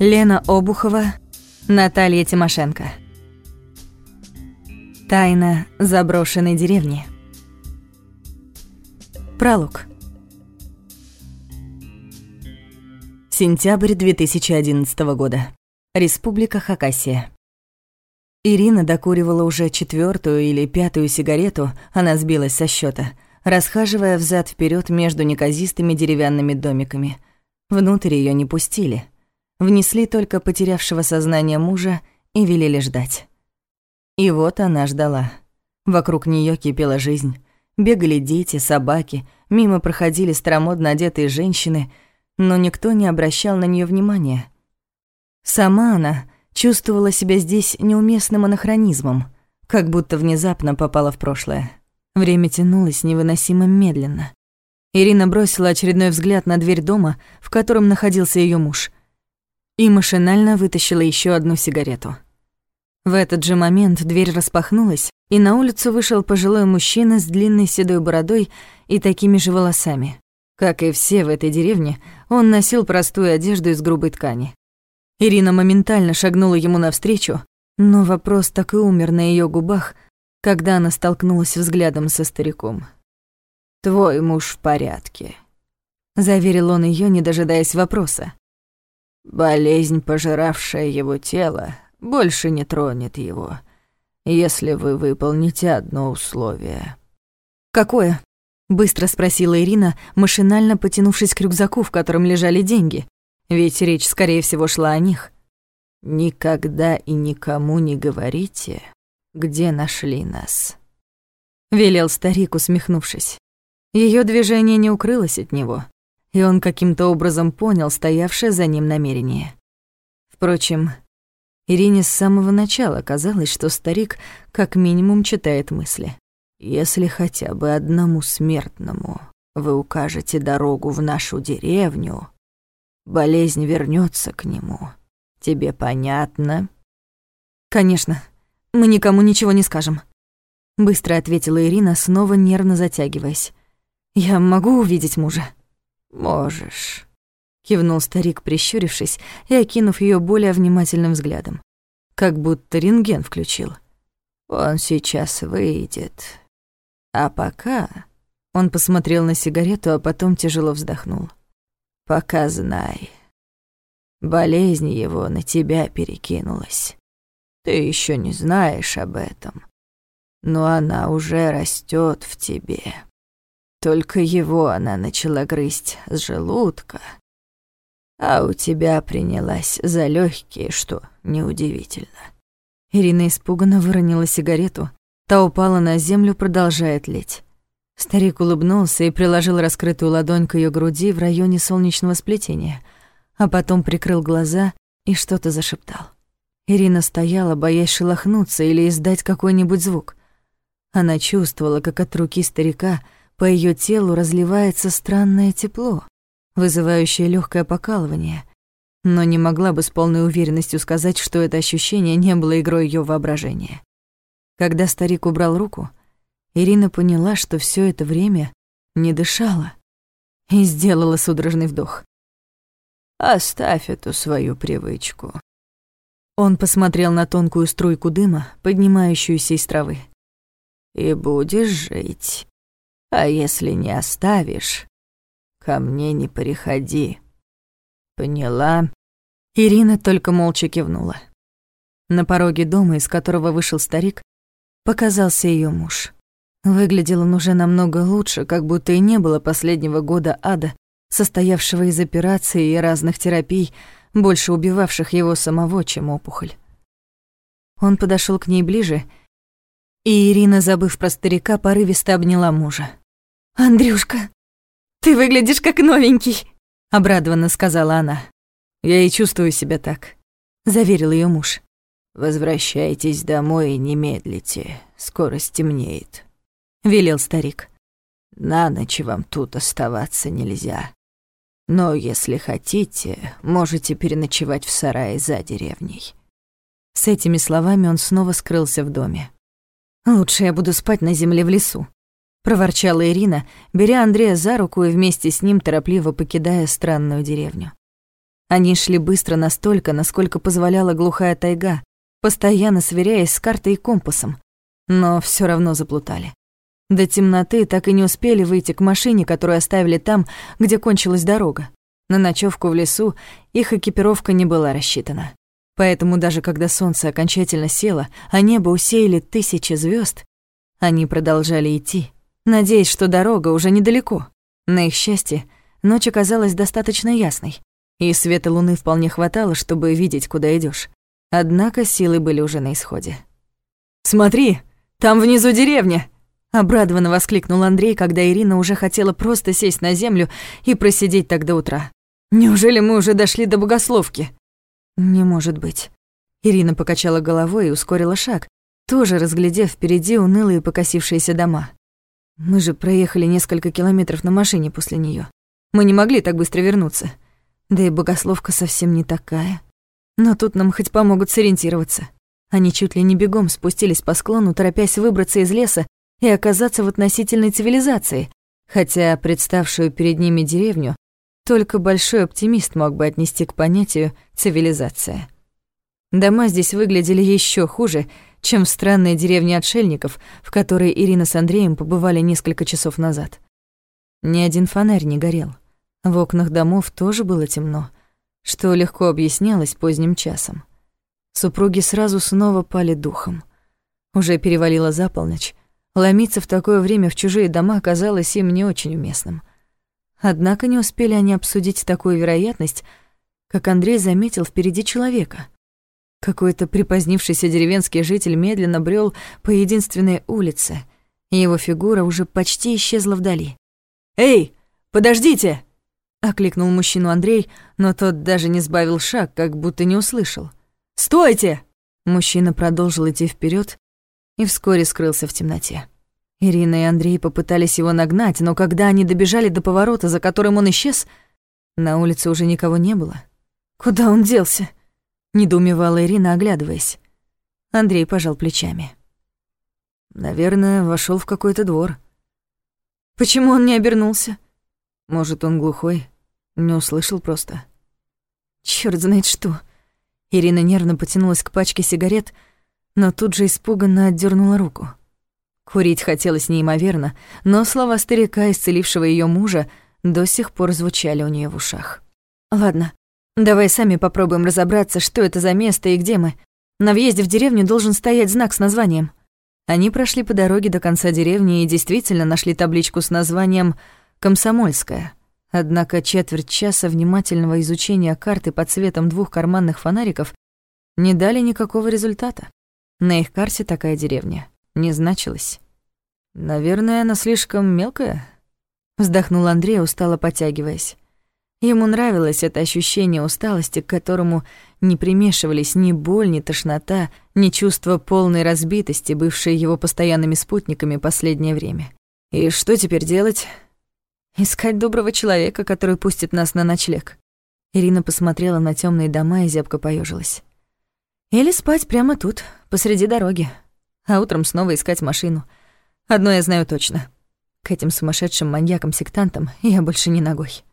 Лена Обухова, Наталья Тимошенко. Тайна заброшенной деревни. Пролог. Сентябрь 2011 года. Республика Хакасия. Ирина докуривала уже четвертую или пятую сигарету, она сбилась со счета, расхаживая взад вперед между неказистыми деревянными домиками. Внутрь ее не пустили. Внесли только потерявшего сознание мужа и велели ждать. И вот она ждала. Вокруг нее кипела жизнь. Бегали дети, собаки, мимо проходили старомодно одетые женщины, но никто не обращал на нее внимания. Сама она чувствовала себя здесь неуместным анахронизмом, как будто внезапно попала в прошлое. Время тянулось невыносимо медленно. Ирина бросила очередной взгляд на дверь дома, в котором находился ее муж — и машинально вытащила еще одну сигарету. В этот же момент дверь распахнулась, и на улицу вышел пожилой мужчина с длинной седой бородой и такими же волосами. Как и все в этой деревне, он носил простую одежду из грубой ткани. Ирина моментально шагнула ему навстречу, но вопрос так и умер на ее губах, когда она столкнулась взглядом со стариком. «Твой муж в порядке», — заверил он ее, не дожидаясь вопроса. Болезнь, пожиравшая его тело, больше не тронет его, если вы выполните одно условие». «Какое?» — быстро спросила Ирина, машинально потянувшись к рюкзаку, в котором лежали деньги. Ведь речь, скорее всего, шла о них. «Никогда и никому не говорите, где нашли нас», — велел старик, усмехнувшись. Ее движение не укрылось от него и он каким-то образом понял стоявшее за ним намерение. Впрочем, Ирине с самого начала казалось, что старик как минимум читает мысли. «Если хотя бы одному смертному вы укажете дорогу в нашу деревню, болезнь вернется к нему. Тебе понятно?» «Конечно. Мы никому ничего не скажем», — быстро ответила Ирина, снова нервно затягиваясь. «Я могу увидеть мужа?» «Можешь», — кивнул старик, прищурившись и окинув ее более внимательным взглядом. Как будто рентген включил. «Он сейчас выйдет. А пока...» Он посмотрел на сигарету, а потом тяжело вздохнул. «Пока знай. Болезнь его на тебя перекинулась. Ты еще не знаешь об этом, но она уже растет в тебе». Только его она начала грызть с желудка, а у тебя принялась за легкие, что неудивительно. Ирина испуганно выронила сигарету. Та упала на землю, продолжая тлеть. Старик улыбнулся и приложил раскрытую ладонь к ее груди в районе солнечного сплетения, а потом прикрыл глаза и что-то зашептал. Ирина стояла, боясь шелохнуться или издать какой-нибудь звук. Она чувствовала, как от руки старика — по ее телу разливается странное тепло, вызывающее легкое покалывание, но не могла бы с полной уверенностью сказать, что это ощущение не было игрой ее воображения. Когда старик убрал руку, Ирина поняла, что все это время не дышала и сделала судорожный вдох. «Оставь эту свою привычку». Он посмотрел на тонкую струйку дыма, поднимающуюся из травы. «И будешь жить». А если не оставишь, ко мне не приходи. Поняла?» Ирина только молча кивнула. На пороге дома, из которого вышел старик, показался ее муж. Выглядел он уже намного лучше, как будто и не было последнего года ада, состоявшего из операций и разных терапий, больше убивавших его самого, чем опухоль. Он подошел к ней ближе, и Ирина, забыв про старика, порывисто обняла мужа. «Андрюшка, ты выглядишь как новенький», — обрадованно сказала она. «Я и чувствую себя так», — заверил ее муж. «Возвращайтесь домой и не медлите, скоро стемнеет», — велел старик. «На ночь вам тут оставаться нельзя. Но если хотите, можете переночевать в сарае за деревней». С этими словами он снова скрылся в доме. «Лучше я буду спать на земле в лесу», проворчала Ирина, беря Андрея за руку и вместе с ним торопливо покидая странную деревню. Они шли быстро настолько, насколько позволяла глухая тайга, постоянно сверяясь с картой и компасом, но все равно заплутали. До темноты так и не успели выйти к машине, которую оставили там, где кончилась дорога. На ночевку в лесу их экипировка не была рассчитана. Поэтому даже когда солнце окончательно село, а небо усеяли тысячи звезд, они продолжали идти, надеясь, что дорога уже недалеко. На их счастье, ночь оказалась достаточно ясной, и света луны вполне хватало, чтобы видеть, куда идешь. Однако силы были уже на исходе. «Смотри, там внизу деревня!» Обрадованно воскликнул Андрей, когда Ирина уже хотела просто сесть на землю и просидеть так до утра. «Неужели мы уже дошли до богословки?» «Не может быть». Ирина покачала головой и ускорила шаг, тоже разглядев впереди унылые покосившиеся дома. «Мы же проехали несколько километров на машине после нее. Мы не могли так быстро вернуться. Да и богословка совсем не такая. Но тут нам хоть помогут сориентироваться». Они чуть ли не бегом спустились по склону, торопясь выбраться из леса и оказаться в относительной цивилизации, хотя представшую перед ними деревню только большой оптимист мог бы отнести к понятию «цивилизация». Дома здесь выглядели еще хуже, чем в странной деревне отшельников, в которой Ирина с Андреем побывали несколько часов назад. Ни один фонарь не горел. В окнах домов тоже было темно, что легко объяснялось поздним часом. Супруги сразу снова пали духом. Уже перевалило за полночь, Ломиться в такое время в чужие дома казалось им не очень уместным. Однако не успели они обсудить такую вероятность, как Андрей заметил впереди человека. Какой-то припозднившийся деревенский житель медленно брел по единственной улице, и его фигура уже почти исчезла вдали. «Эй, подождите!» — окликнул мужчину Андрей, но тот даже не сбавил шаг, как будто не услышал. «Стойте!» Мужчина продолжил идти вперед, и вскоре скрылся в темноте. Ирина и Андрей попытались его нагнать, но когда они добежали до поворота, за которым он исчез, на улице уже никого не было. «Куда он делся?» — недоумевала Ирина, оглядываясь. Андрей пожал плечами. «Наверное, вошел в какой-то двор». «Почему он не обернулся?» «Может, он глухой, не услышал просто». «Чёрт знает что». Ирина нервно потянулась к пачке сигарет — но тут же испуганно отдернула руку. Курить хотелось неимоверно, но слова старика, исцелившего ее мужа, до сих пор звучали у нее в ушах. «Ладно, давай сами попробуем разобраться, что это за место и где мы. На въезде в деревню должен стоять знак с названием». Они прошли по дороге до конца деревни и действительно нашли табличку с названием «Комсомольская». Однако четверть часа внимательного изучения карты под светом двух карманных фонариков не дали никакого результата. На их карте такая деревня не значилась. «Наверное, она слишком мелкая?» Вздохнул Андрей, устало потягиваясь. Ему нравилось это ощущение усталости, к которому не примешивались ни боль, ни тошнота, ни чувство полной разбитости, бывшие его постоянными спутниками последнее время. «И что теперь делать?» «Искать доброго человека, который пустит нас на ночлег». Ирина посмотрела на темные дома и зябко поежилась. Или спать прямо тут, посреди дороги, а утром снова искать машину. Одно я знаю точно. К этим сумасшедшим маньякам-сектантам я больше не ногой.